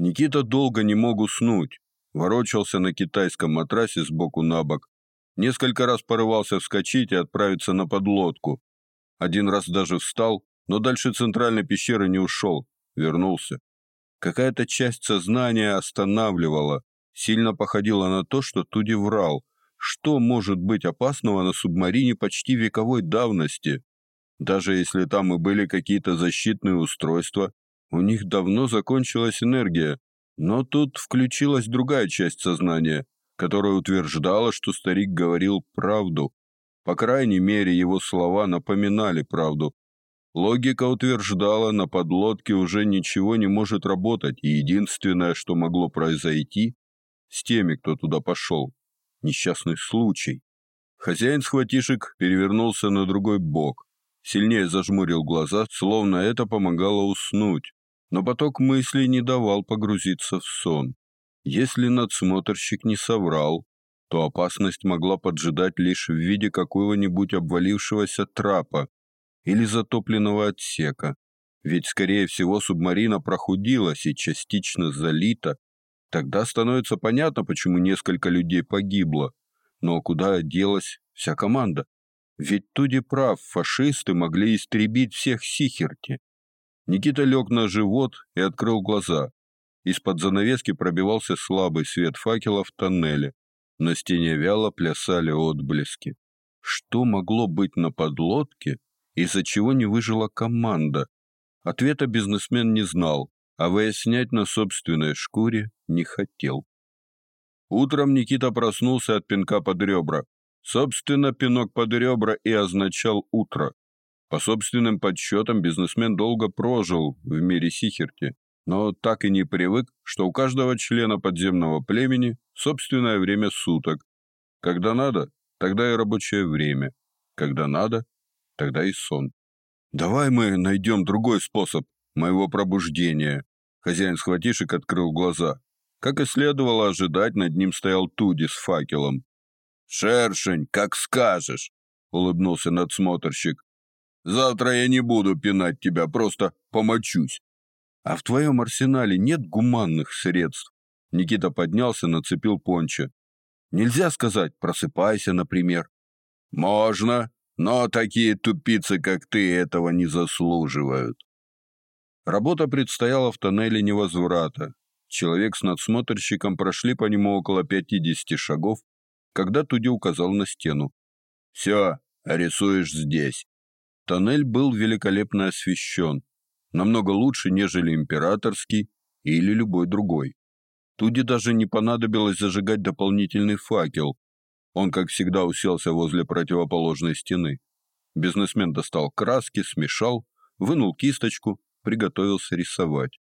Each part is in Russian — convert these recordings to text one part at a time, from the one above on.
Никита долго не мог уснуть, ворочался на китайском матрасе сбоку на бок, несколько раз порывался вскочить и отправиться на подлодку. Один раз даже встал, но дальше центральной пещеры не ушел, вернулся. Какая-то часть сознания останавливала, сильно походила на то, что Туди врал. Что может быть опасного на субмарине почти вековой давности? Даже если там и были какие-то защитные устройства, у них давно закончилась энергия. Но тут включилась другая часть сознания, которая утверждала, что старик говорил правду. По крайней мере, его слова напоминали правду. Логика утверждала, на подлодке уже ничего не может работать, и единственное, что могло произойти с теми, кто туда пошел, несчастный случай. Хозяин схватишек перевернулся на другой бок, сильнее зажмурил глаза, словно это помогало уснуть, но поток мыслей не давал погрузиться в сон. Если надсмотрщик не соврал, то опасность могла поджидать лишь в виде какого-нибудь обвалившегося трапа, или затопленного отсека. Ведь, скорее всего, субмарина прохудилась и частично залита. Тогда становится понятно, почему несколько людей погибло. Но куда делась вся команда? Ведь Туди прав, фашисты могли истребить всех Сихерти. Никита лег на живот и открыл глаза. Из-под занавески пробивался слабый свет факела в тоннеле. На стене вяло плясали отблески. Что могло быть на подлодке, из-за чего не выжила команда. Ответа бизнесмен не знал, а выяснять на собственной шкуре не хотел. Утром Никита проснулся от пинка под ребра. Собственно, пинок под ребра и означал утро. По собственным подсчетам, бизнесмен долго прожил в мире Сихерти, но так и не привык, что у каждого члена подземного племени собственное время суток. Когда надо, тогда и рабочее время. Когда надо, тогда и сон. Давай мы найдем другой способ моего пробуждения. Хозяин схватишек открыл глаза. Как и следовало ожидать, над ним стоял Туди с факелом. Шершень, как скажешь, улыбнулся надсмотрщик. Завтра я не буду пинать тебя, просто помочусь. А в твоем арсенале нет гуманных средств. Никита поднялся, нацепил пончо. Нельзя сказать: "Просыпайся", например. Можно, но такие тупицы, как ты, этого не заслуживают. Работа предстояла в тоннеле невозврата. Человек с надсмотрщиком прошли по нему около 50 шагов, когда Туди указал на стену. «Все, рисуешь здесь». Тоннель был великолепно освещен, намного лучше, нежели императорский или любой другой. Туди даже не понадобилось зажигать дополнительный факел, он, как всегда, уселся возле противоположной стены. Бизнесмен достал краски, смешал, вынул кисточку, приготовился рисовать.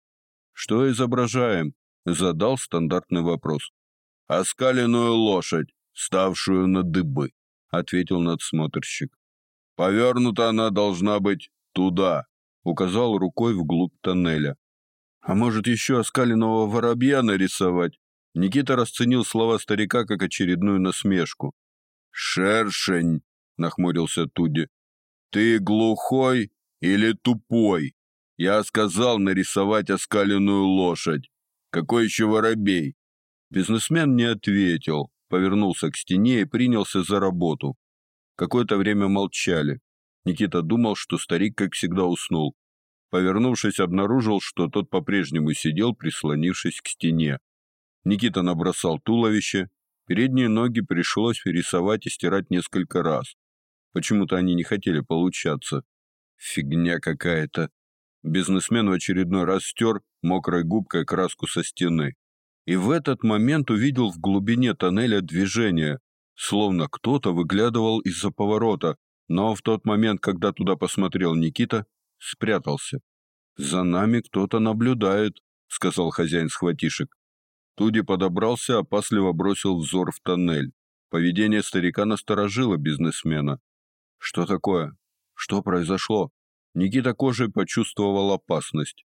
Что изображаем? задал стандартный вопрос. Оскаленную лошадь, ставшую на дыбы, ответил надсмотрщик. Повернута она должна быть туда, указал рукой вглубь тоннеля. А может еще оскаленного воробья нарисовать? Никита расценил слова старика как очередную насмешку. «Шершень!» — нахмурился Туди. «Ты глухой или тупой? Я сказал нарисовать оскаленную лошадь. Какой еще воробей?» Бизнесмен не ответил, повернулся к стене и принялся за работу. Какое-то время молчали. Никита думал, что старик, как всегда, уснул. Повернувшись, обнаружил, что тот по-прежнему сидел, прислонившись к стене. Никита набросал туловище, передние ноги пришлось рисовать и стирать несколько раз. Почему-то они не хотели получаться. Фигня какая-то. Бизнесмен в очередной раз стер мокрой губкой краску со стены. И в этот момент увидел в глубине тоннеля движение, словно кто-то выглядывал из-за поворота, но в тот момент, когда туда посмотрел Никита, спрятался. «За нами кто-то наблюдает», — сказал хозяин схватишек. Туди подобрался, опасливо бросил взор в тоннель. Поведение старика насторожило бизнесмена. Что такое? Что произошло? Никита кожей почувствовал опасность.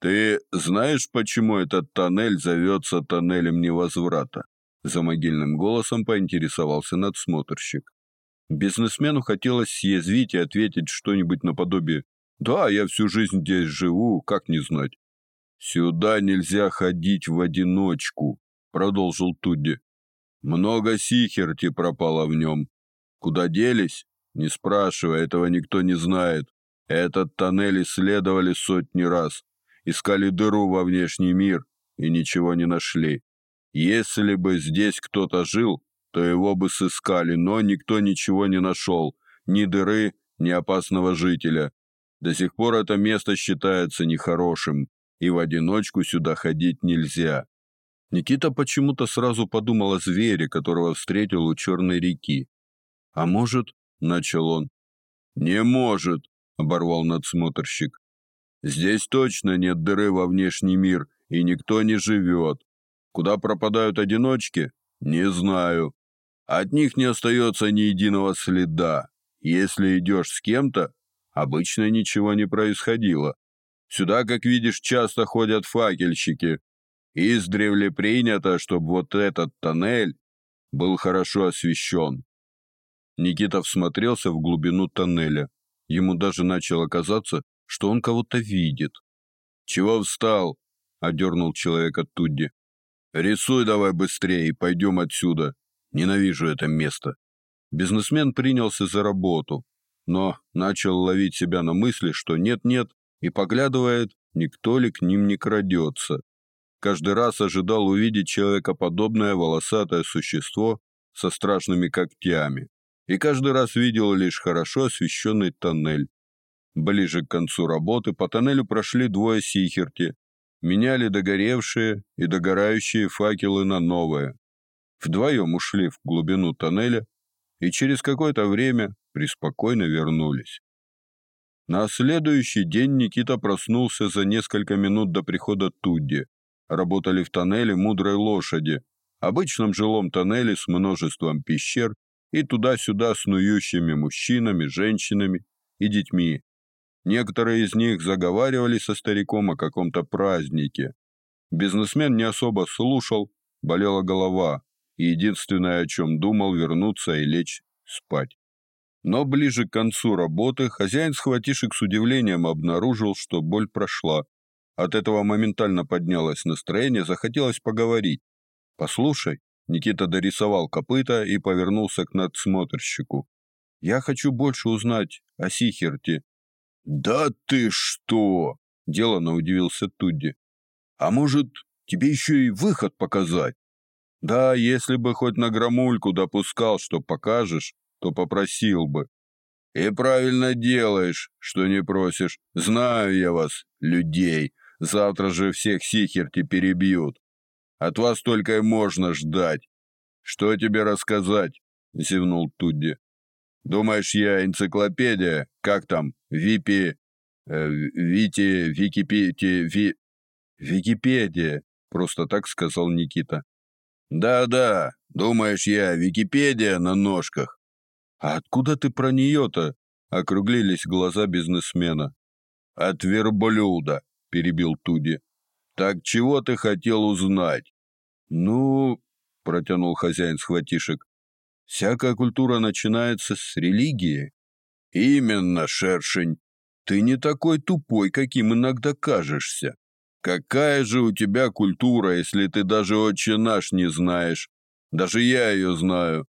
Ты знаешь, почему этот тоннель зовется тоннелем невозврата? За могильным голосом поинтересовался надсмотрщик. Бизнесмену хотелось съязвить и ответить что-нибудь наподобие: "Да, я всю жизнь здесь живу, как не знать". Сюда нельзя ходить в одиночку, продолжил Тудди. Много сихерти пропало в нем. Куда делись? Не спрашивай, этого никто не знает. Этот тоннель исследовали сотни раз, искали дыру во внешний мир и ничего не нашли. Если бы здесь кто-то жил, то его бы сыскали, но никто ничего не нашел, ни дыры, ни опасного жителя. До сих пор это место считается нехорошим, и в одиночку сюда ходить нельзя. Никита почему-то сразу подумал о звере, которого встретил у Черной реки. А может, начал он. Не может, оборвал надсмотрщик. Здесь точно нет дыры во внешний мир, и никто не живет. Куда пропадают одиночки? Не знаю. От них не остается ни единого следа. Если идешь с кем-то, обычно ничего не происходило. Сюда, как видишь, часто ходят факельщики. Издревле принято, чтобы вот этот тоннель был хорошо освещен. Никита всмотрелся в глубину тоннеля. Ему даже начало казаться, что он кого-то видит. «Чего встал?» — одернул человека Тудди. «Рисуй давай быстрее и пойдем отсюда. Ненавижу это место». Бизнесмен принялся за работу, но начал ловить себя на мысли, что нет-нет, и поглядывает, никто ли к ним не крадется. Каждый раз ожидал увидеть человекоподобное волосатое существо со страшными когтями, и каждый раз видел лишь хорошо освещенный тоннель. Ближе к концу работы по тоннелю прошли двое сихерти, меняли догоревшие и догорающие факелы на новые. Вдвоем ушли в глубину тоннеля и через какое-то время преспокойно вернулись. На следующий день Никита проснулся за несколько минут до прихода Тудди. Работали в тоннеле мудрой лошади, обычном жилом тоннеле с множеством пещер и туда-сюда снующими мужчинами, женщинами и детьми. Некоторые из них заговаривали со стариком о каком-то празднике. Бизнесмен не особо слушал, болела голова, и единственное, о чем думал, вернуться и лечь спать. Но ближе к концу работы хозяин схватишек с удивлением обнаружил, что боль прошла. От этого моментально поднялось настроение, захотелось поговорить. «Послушай», — Никита дорисовал копыта и повернулся к надсмотрщику. «Я хочу больше узнать о Сихерте». «Да ты что!» — делано удивился Тудди. «А может, тебе еще и выход показать?» «Да, если бы хоть на громульку допускал, что покажешь, то попросил бы. И правильно делаешь, что не просишь. Знаю я вас, людей. Завтра же всех сихерти перебьют. От вас только и можно ждать. Что тебе рассказать? зевнул Тудди. Думаешь, я энциклопедия? Как там? Випи э, Вити, Википедия, Ви Википедия, просто так сказал Никита. Да-да, думаешь, я Википедия на ножках? «А откуда ты про нее-то?» — округлились глаза бизнесмена. «От верблюда», — перебил Туди. «Так чего ты хотел узнать?» «Ну...» — протянул хозяин схватишек. «Всякая культура начинается с религии». «Именно, шершень. Ты не такой тупой, каким иногда кажешься. Какая же у тебя культура, если ты даже отче наш не знаешь? Даже я ее знаю.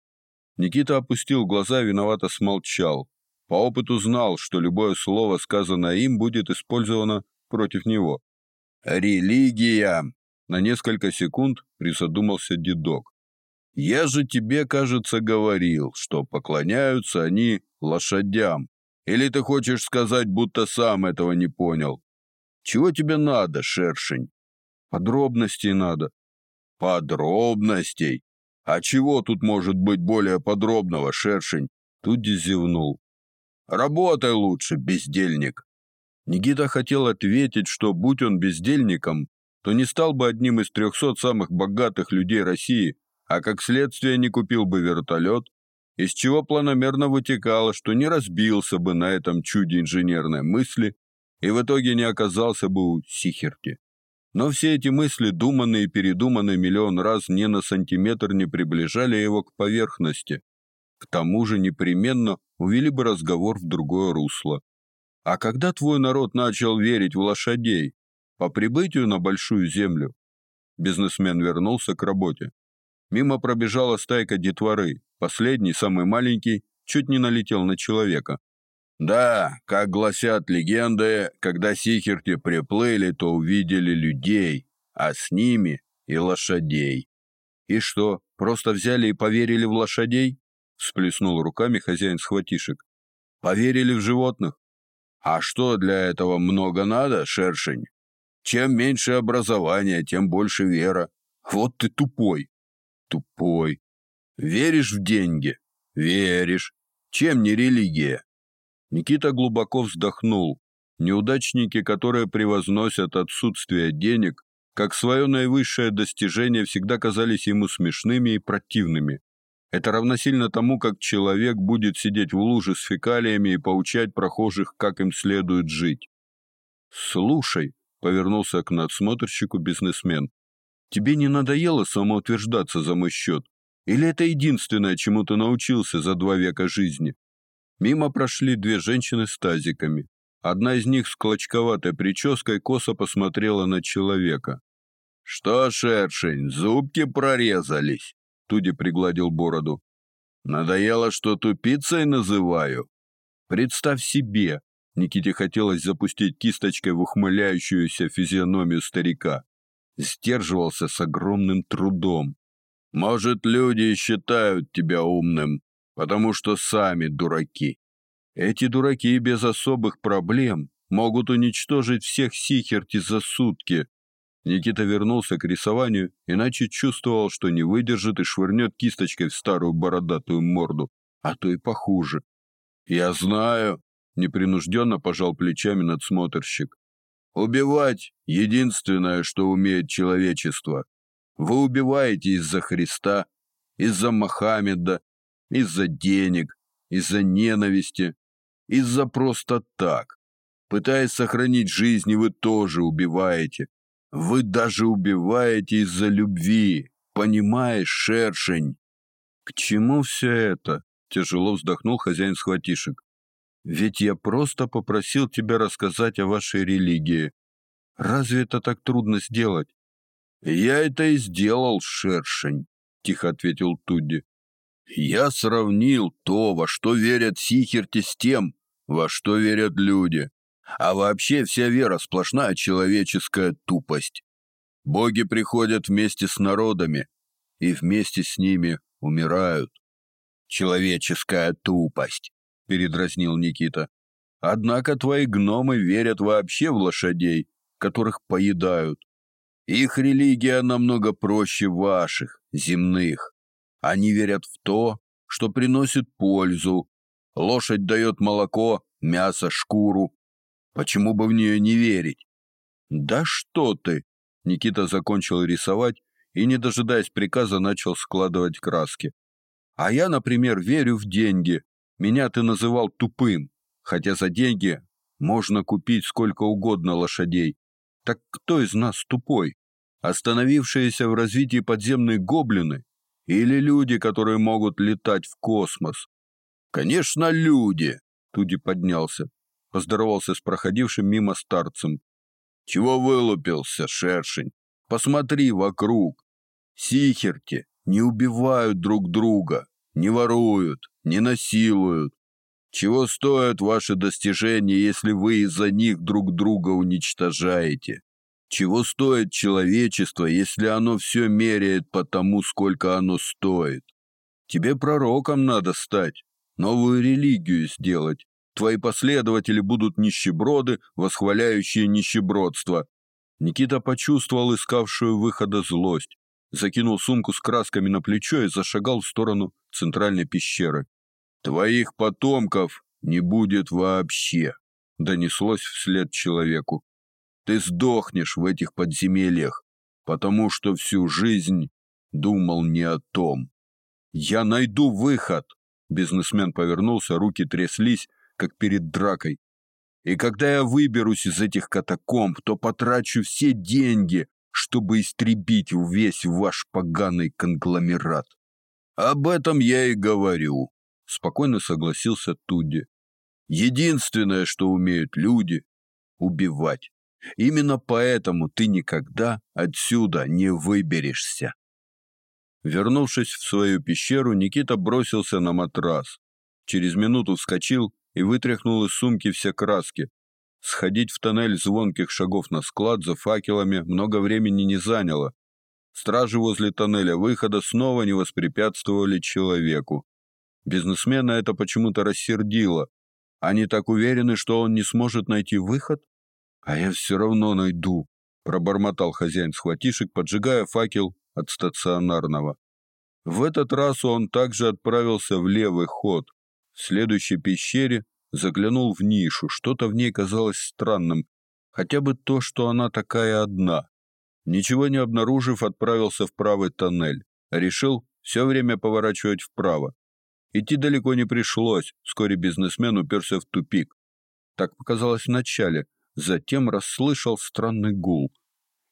Никита опустил глаза виновато смолчал. По опыту знал, что любое слово, сказанное им, будет использовано против него. «Религия!» На несколько секунд присодумался дедок. «Я же тебе, кажется, говорил, что поклоняются они лошадям. Или ты хочешь сказать, будто сам этого не понял? Чего тебе надо, шершень?» «Подробностей надо». «Подробностей? А чего тут может быть более подробного, шершень? Тут зевнул. Работай лучше, бездельник. Никита хотел ответить, что будь он бездельником, то не стал бы одним из трехсот самых богатых людей России, а как следствие не купил бы вертолет, из чего планомерно вытекало, что не разбился бы на этом чуде инженерной мысли и в итоге не оказался бы у Сихерти. Но все эти мысли, думанные и передуманные миллион раз, ни на сантиметр не приближали его к поверхности. К тому же непременно увели бы разговор в другое русло. А когда твой народ начал верить в лошадей? По прибытию на Большую Землю бизнесмен вернулся к работе. Мимо пробежала стайка детворы. Последний, самый маленький, чуть не налетел на человека. Да, как гласят легенды, когда сихерти приплыли, то увидели людей, а с ними и лошадей. И что, просто взяли и поверили в лошадей? Всплеснул руками хозяин схватишек. Поверили в животных? А что для этого много надо, шершень? Чем меньше образования, тем больше вера. Вот ты тупой. Тупой. Веришь в деньги? Веришь. Чем не религия? Никита глубоко вздохнул. Неудачники, которые превозносят отсутствие денег, как свое наивысшее достижение, всегда казались ему смешными и противными. Это равносильно тому, как человек будет сидеть в луже с фекалиями и поучать прохожих, как им следует жить. «Слушай», — повернулся к надсмотрщику бизнесмен, «тебе не надоело самоутверждаться за мой счет? Или это единственное, чему ты научился за два века жизни?» Мимо прошли две женщины с тазиками. Одна из них с клочковатой прической косо посмотрела на человека. «Что, шершень, зубки прорезались?» Туди пригладил бороду. «Надоело, что тупицей называю?» «Представь себе!» Никите хотелось запустить кисточкой в ухмыляющуюся физиономию старика. Сдерживался с огромным трудом. «Может, люди считают тебя умным, потому что сами дураки. Эти дураки без особых проблем могут уничтожить всех Сихерти за сутки. Никита вернулся к рисованию, иначе чувствовал, что не выдержит и швырнет кисточкой в старую бородатую морду, а то и похуже. «Я знаю», — непринужденно пожал плечами надсмотрщик. «Убивать — единственное, что умеет человечество. Вы убиваете из-за Христа, из-за Мохаммеда, из-за денег, из-за ненависти, из-за просто так. Пытаясь сохранить жизнь, вы тоже убиваете. Вы даже убиваете из-за любви. Понимаешь, шершень? К чему все это? Тяжело вздохнул хозяин схватишек. Ведь я просто попросил тебя рассказать о вашей религии. Разве это так трудно сделать? Я это и сделал, шершень, тихо ответил Тудди. Я сравнил то, во что верят сихерти, с тем, во что верят люди. А вообще вся вера сплошная человеческая тупость. Боги приходят вместе с народами и вместе с ними умирают. Человеческая тупость, передразнил Никита. Однако твои гномы верят вообще в лошадей, которых поедают. Их религия намного проще ваших, земных. Они верят в то, что приносит пользу. Лошадь дает молоко, мясо, шкуру. Почему бы в нее не верить? Да что ты? Никита закончил рисовать и, не дожидаясь приказа, начал складывать краски. А я, например, верю в деньги. Меня ты называл тупым, хотя за деньги можно купить сколько угодно лошадей. Так кто из нас тупой? Остановившиеся в развитии подземные гоблины или люди, которые могут летать в космос? Конечно, люди. Туди поднялся, поздоровался с проходившим мимо старцем. Чего вылупился, шершень? Посмотри вокруг. Сихерти не убивают друг друга, не воруют, не насилуют. Чего стоят ваши достижения, если вы из-за них друг друга уничтожаете? Чего стоит человечество, если оно все меряет по тому, сколько оно стоит? Тебе пророком надо стать, новую религию сделать. Твои последователи будут нищеброды, восхваляющие нищебродство. Никита почувствовал искавшую выхода злость, закинул сумку с красками на плечо и зашагал в сторону центральной пещеры. Твоих потомков не будет вообще, донеслось вслед человеку. Ты сдохнешь в этих подземельях, потому что всю жизнь думал не о том. Я найду выход. Бизнесмен повернулся, руки тряслись, как перед дракой. И когда я выберусь из этих катакомб, то потрачу все деньги, чтобы истребить весь ваш поганый конгломерат. Об этом я и говорю, спокойно согласился Туди. Единственное, что умеют люди убивать. Именно поэтому ты никогда отсюда не выберешься. Вернувшись в свою пещеру, Никита бросился на матрас. Через минуту вскочил и вытряхнул из сумки все краски. Сходить в тоннель звонких шагов на склад за факелами много времени не заняло. Стражи возле тоннеля выхода снова не воспрепятствовали человеку. Бизнесмена это почему-то рассердило. Они так уверены, что он не сможет найти выход? А я все равно найду, пробормотал хозяин схватишек, поджигая факел от стационарного. В этот раз он также отправился в левый ход. В следующей пещере заглянул в нишу. Что-то в ней казалось странным, хотя бы то, что она такая одна. Ничего не обнаружив, отправился в правый тоннель. Решил все время поворачивать вправо. Идти далеко не пришлось. Вскоре бизнесмен уперся в тупик. Так показалось вначале, затем расслышал странный гул.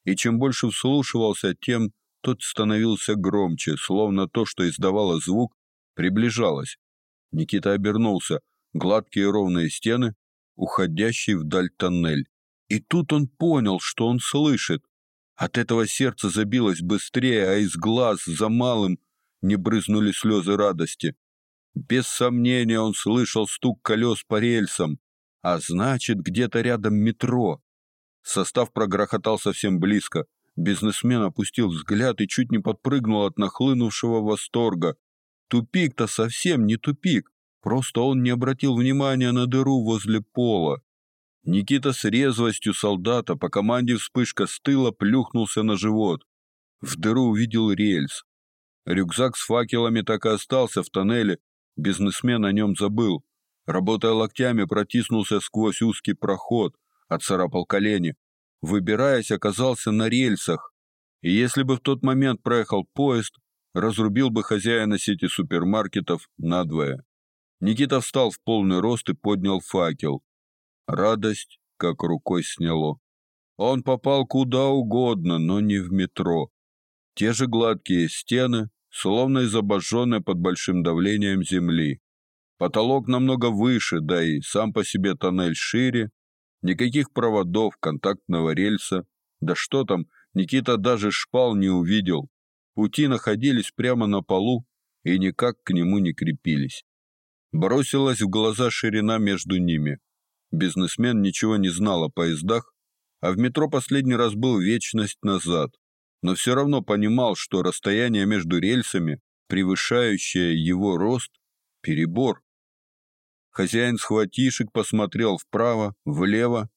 И чем больше вслушивался, тем тот становился громче, словно то, что издавало звук, приближалось. Никита обернулся. Гладкие ровные стены, уходящий вдаль тоннель. И тут он понял, что он слышит. От этого сердце забилось быстрее, а из глаз за малым не брызнули слезы радости. Без сомнения он слышал стук колес по рельсам, а значит, где-то рядом метро. Состав прогрохотал совсем близко. Бизнесмен опустил взгляд и чуть не подпрыгнул от нахлынувшего восторга. Тупик-то совсем не тупик, просто он не обратил внимания на дыру возле пола. Никита с резвостью солдата по команде вспышка с тыла плюхнулся на живот. В дыру увидел рельс. Рюкзак с факелами так и остался в тоннеле, бизнесмен о нем забыл. Работая локтями, протиснулся сквозь узкий проход, отцарапал колени. Выбираясь, оказался на рельсах. И если бы в тот момент проехал поезд, разрубил бы хозяина сети супермаркетов надвое. Никита встал в полный рост и поднял факел. Радость как рукой сняло. Он попал куда угодно, но не в метро. Те же гладкие стены, словно из под большим давлением земли. Потолок намного выше, да и сам по себе тоннель шире. Никаких проводов, контактного рельса. Да что там, Никита даже шпал не увидел. Пути находились прямо на полу и никак к нему не крепились. Бросилась в глаза ширина между ними. Бизнесмен ничего не знал о поездах, а в метро последний раз был вечность назад, но все равно понимал, что расстояние между рельсами, превышающее его рост, перебор. Хозяин схватишек посмотрел вправо, влево.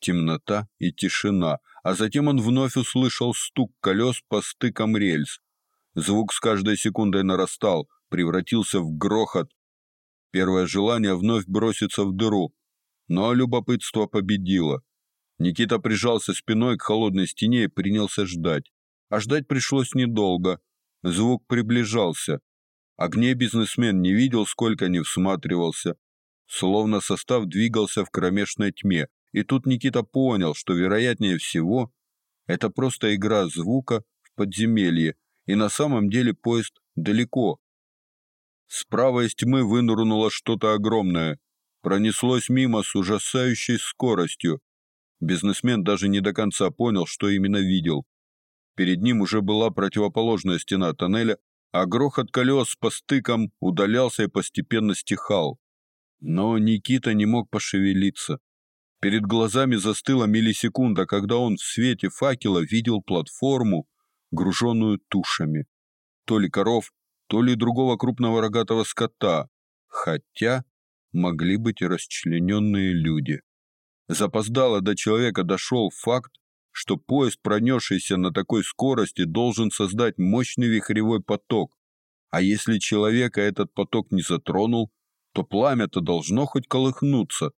Темнота и тишина, а затем он вновь услышал стук колес по стыкам рельс. Звук с каждой секундой нарастал, превратился в грохот. Первое желание вновь броситься в дыру, но любопытство победило. Никита прижался спиной к холодной стене и принялся ждать. А ждать пришлось недолго. Звук приближался. Огней бизнесмен не видел, сколько не всматривался. Словно состав двигался в кромешной тьме. И тут Никита понял, что вероятнее всего это просто игра звука в подземелье, и на самом деле поезд далеко. Справа из тьмы вынырнуло что-то огромное, пронеслось мимо с ужасающей скоростью. Бизнесмен даже не до конца понял, что именно видел. Перед ним уже была противоположная стена тоннеля, а грохот колес по стыкам удалялся и постепенно стихал. Но Никита не мог пошевелиться. Перед глазами застыла миллисекунда, когда он в свете факела видел платформу, груженную тушами. То ли коров, то ли другого крупного рогатого скота, хотя могли быть и расчлененные люди. Запоздало до человека дошел факт, что поезд, пронесшийся на такой скорости, должен создать мощный вихревой поток. А если человека этот поток не затронул, то пламя-то должно хоть колыхнуться.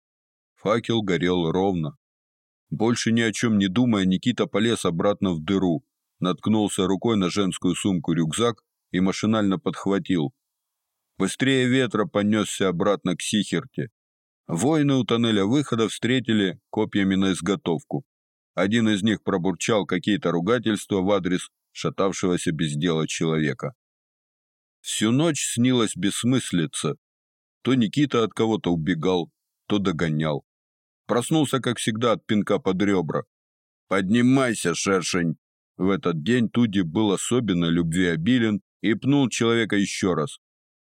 Факел горел ровно. Больше ни о чем не думая, Никита полез обратно в дыру, наткнулся рукой на женскую сумку-рюкзак и машинально подхватил. Быстрее ветра понесся обратно к Сихерте. Воины у тоннеля выхода встретили копьями на изготовку. Один из них пробурчал какие-то ругательства в адрес шатавшегося без дела человека. Всю ночь снилась бессмыслица. То Никита от кого-то убегал, то догонял. Проснулся, как всегда, от пинка под ребра. «Поднимайся, шершень!» В этот день Туди был особенно любвеобилен и пнул человека еще раз.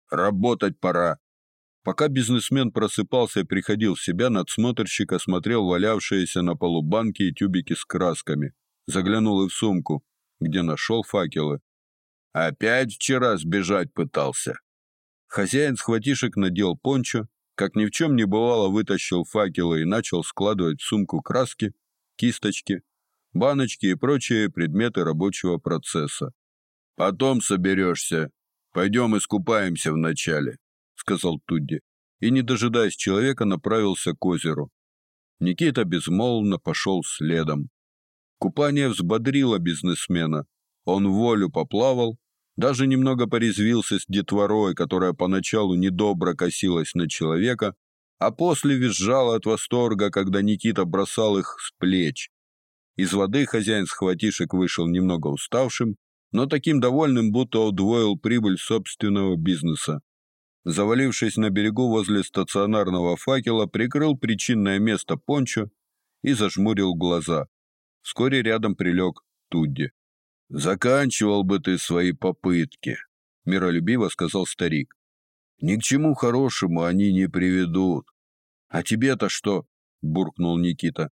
«Работать пора!» Пока бизнесмен просыпался и приходил в себя, надсмотрщик осмотрел валявшиеся на полу банки и тюбики с красками. Заглянул и в сумку, где нашел факелы. «Опять вчера сбежать пытался!» Хозяин схватишек надел пончо, как ни в чем не бывало, вытащил факелы и начал складывать в сумку краски, кисточки, баночки и прочие предметы рабочего процесса. Потом соберешься. Пойдем искупаемся вначале, сказал Тудди, и не дожидаясь человека, направился к озеру. Никита безмолвно пошел следом. Купание взбодрило бизнесмена. Он волю поплавал, даже немного порезвился с детворой, которая поначалу недобро косилась на человека, а после визжала от восторга, когда Никита бросал их с плеч. Из воды хозяин схватишек вышел немного уставшим, но таким довольным, будто удвоил прибыль собственного бизнеса. Завалившись на берегу возле стационарного факела, прикрыл причинное место пончо и зажмурил глаза. Вскоре рядом прилег Тудди. Заканчивал бы ты свои попытки, миролюбиво сказал старик. Ни к чему хорошему они не приведут. А тебе-то что? буркнул Никита.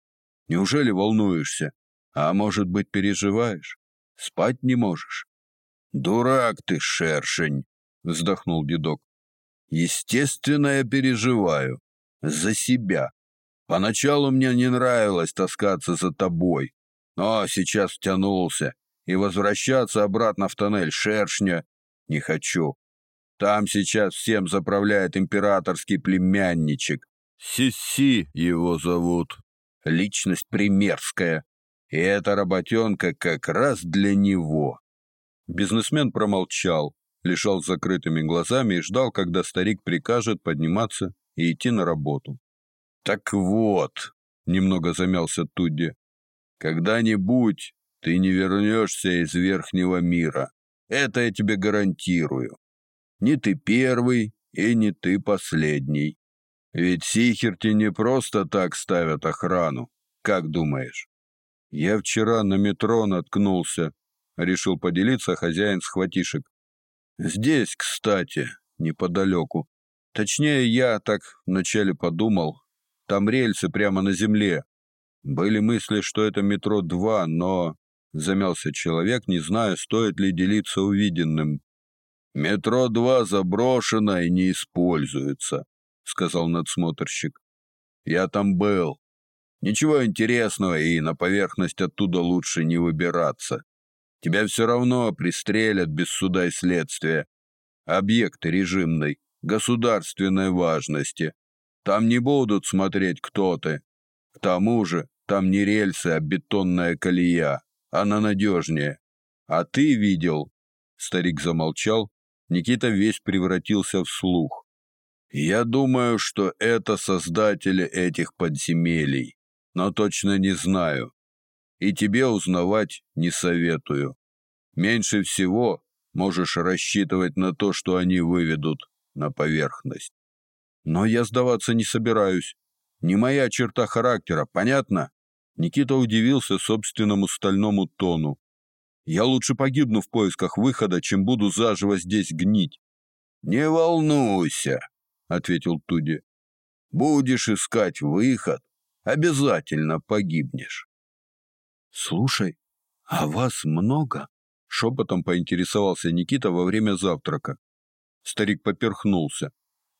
Неужели волнуешься? А может быть, переживаешь? Спать не можешь? Дурак ты, шершень, вздохнул дедок. Естественно, я переживаю за себя. Поначалу мне не нравилось таскаться за тобой, но сейчас втянулся и возвращаться обратно в тоннель шершня не хочу. Там сейчас всем заправляет императорский племянничек. Сиси его зовут. Личность примерская. И эта работенка как раз для него. Бизнесмен промолчал, лежал с закрытыми глазами и ждал, когда старик прикажет подниматься и идти на работу. Так вот, немного замялся Тудди. Когда-нибудь ты не вернешься из верхнего мира. Это я тебе гарантирую. Не ты первый и не ты последний. Ведь Сихерти не просто так ставят охрану. Как думаешь? Я вчера на метро наткнулся, решил поделиться хозяин схватишек. Здесь, кстати, неподалеку. Точнее, я так вначале подумал. Там рельсы прямо на земле. Были мысли, что это метро 2, но замялся человек, не зная, стоит ли делиться увиденным. Метро 2 заброшено и не используется, сказал надсмотрщик. Я там был. Ничего интересного, и на поверхность оттуда лучше не выбираться. Тебя все равно пристрелят без суда и следствия. Объект режимный, государственной важности. Там не будут смотреть, кто ты. К тому же, там не рельсы, а бетонная колея. Она надежнее. А ты видел?» Старик замолчал. Никита весь превратился в слух. «Я думаю, что это создатели этих подземелий, но точно не знаю. И тебе узнавать не советую. Меньше всего можешь рассчитывать на то, что они выведут на поверхность. Но я сдаваться не собираюсь. Не моя черта характера, понятно? Никита удивился собственному стальному тону. Я лучше погибну в поисках выхода, чем буду заживо здесь гнить. Не волнуйся, ответил Туди. Будешь искать выход, обязательно погибнешь. Слушай, а вас много? шепотом поинтересовался Никита во время завтрака. Старик поперхнулся.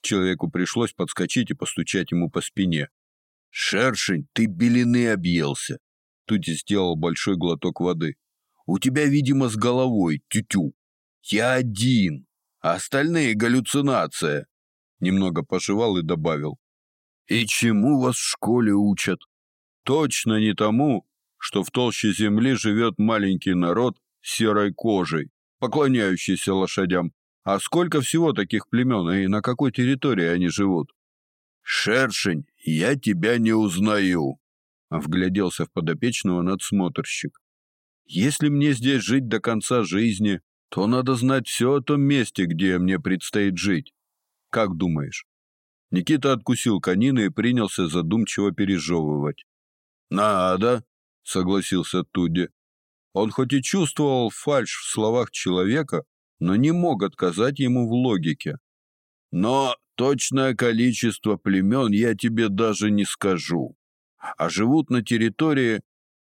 Человеку пришлось подскочить и постучать ему по спине. Шершень, ты белины объелся. Тути сделал большой глоток воды. У тебя, видимо, с головой тютю. Я один, а остальные галлюцинация. Немного пожевал и добавил. И чему вас в школе учат? Точно не тому, что в толще земли живет маленький народ с серой кожей, поклоняющийся лошадям. А сколько всего таких племен и на какой территории они живут? Шершень, я тебя не узнаю, вгляделся в подопечного надсмотрщик. Если мне здесь жить до конца жизни, то надо знать все о том месте, где мне предстоит жить. Как думаешь? Никита откусил конины и принялся задумчиво пережевывать. «Надо», — согласился Туди. Он хоть и чувствовал фальшь в словах человека, но не мог отказать ему в логике. «Но точное количество племен я тебе даже не скажу. А живут на территории...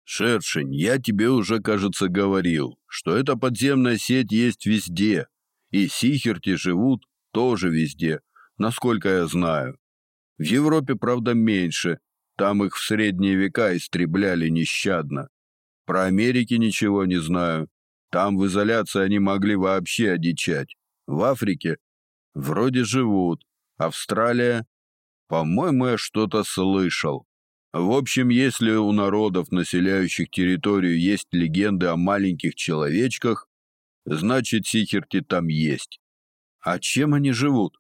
Шершень, я тебе уже, кажется, говорил, что эта подземная сеть есть везде, и сихерти живут тоже везде, насколько я знаю. В Европе, правда, меньше, там их в средние века истребляли нещадно. Про Америки ничего не знаю. Там в изоляции они могли вообще одичать. В Африке вроде живут. Австралия, по-моему, я что-то слышал. В общем, если у народов, населяющих территорию, есть легенды о маленьких человечках, значит, сихерти там есть. А чем они живут?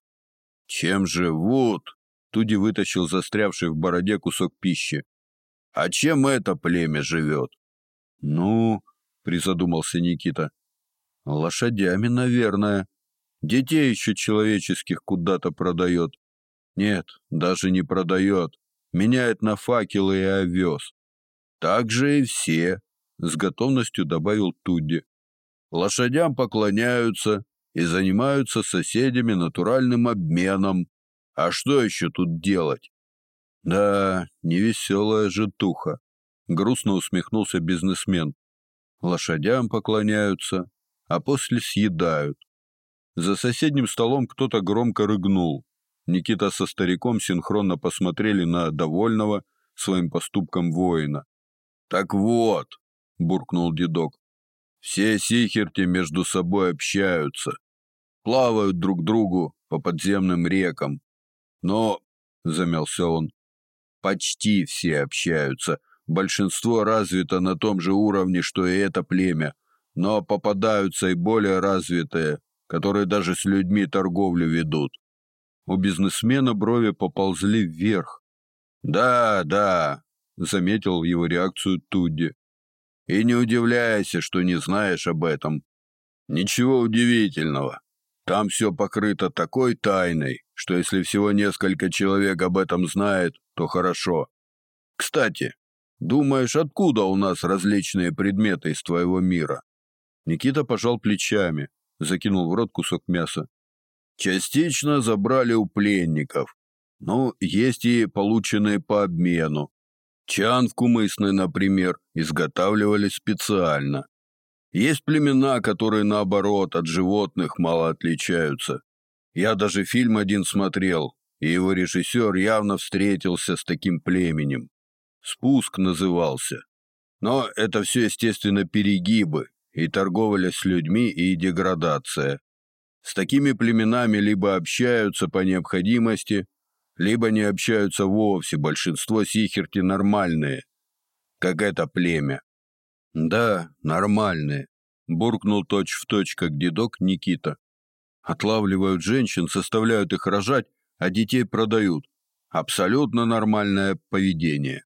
Чем живут? Туди вытащил застрявший в бороде кусок пищи. А чем это племя живет? Ну, призадумался Никита. Лошадями, наверное. Детей еще человеческих куда-то продает. Нет, даже не продает. Меняет на факелы и овес. Так же и все, с готовностью добавил Тудди. Лошадям поклоняются и занимаются соседями натуральным обменом. А что еще тут делать? Да, невеселая житуха. Грустно усмехнулся бизнесмен. Лошадям поклоняются, а после съедают. За соседним столом кто-то громко рыгнул. Никита со стариком синхронно посмотрели на довольного своим поступком воина. Так вот, буркнул дедок. Все сихерти между собой общаются, плавают друг другу по подземным рекам. Но, замялся он, почти все общаются. Большинство развито на том же уровне, что и это племя, но попадаются и более развитые, которые даже с людьми торговлю ведут. У бизнесмена брови поползли вверх. Да, да, заметил его реакцию Тудди. И не удивляйся, что не знаешь об этом. Ничего удивительного. Там все покрыто такой тайной, что если всего несколько человек об этом знает, то хорошо. Кстати, думаешь, откуда у нас различные предметы из твоего мира? Никита пожал плечами, закинул в рот кусок мяса. Частично забрали у пленников. Ну, есть и полученные по обмену. Чан в Кумысной, например, изготавливали специально. Есть племена, которые наоборот от животных мало отличаются. Я даже фильм один смотрел, и его режиссер явно встретился с таким племенем. Спуск назывался. Но это все, естественно, перегибы, и торговля с людьми, и деградация. С такими племенами либо общаются по необходимости, либо не общаются вовсе, большинство сихерти нормальные, как это племя. Да, нормальные, буркнул точь-в-точь, как дедок Никита. Отлавливают женщин, составляют их рожать, а детей продают. Абсолютно нормальное поведение.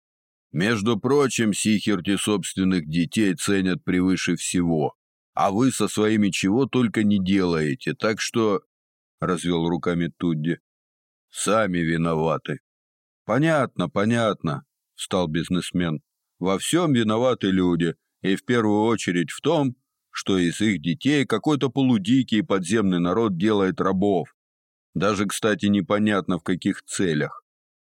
Между прочим, сихерти собственных детей ценят превыше всего. А вы со своими чего только не делаете, так что развел руками Тудди. Сами виноваты. Понятно, понятно, встал бизнесмен. Во всем виноваты люди, и в первую очередь в том, что из их детей какой-то полудикий подземный народ делает рабов. Даже, кстати, непонятно в каких целях.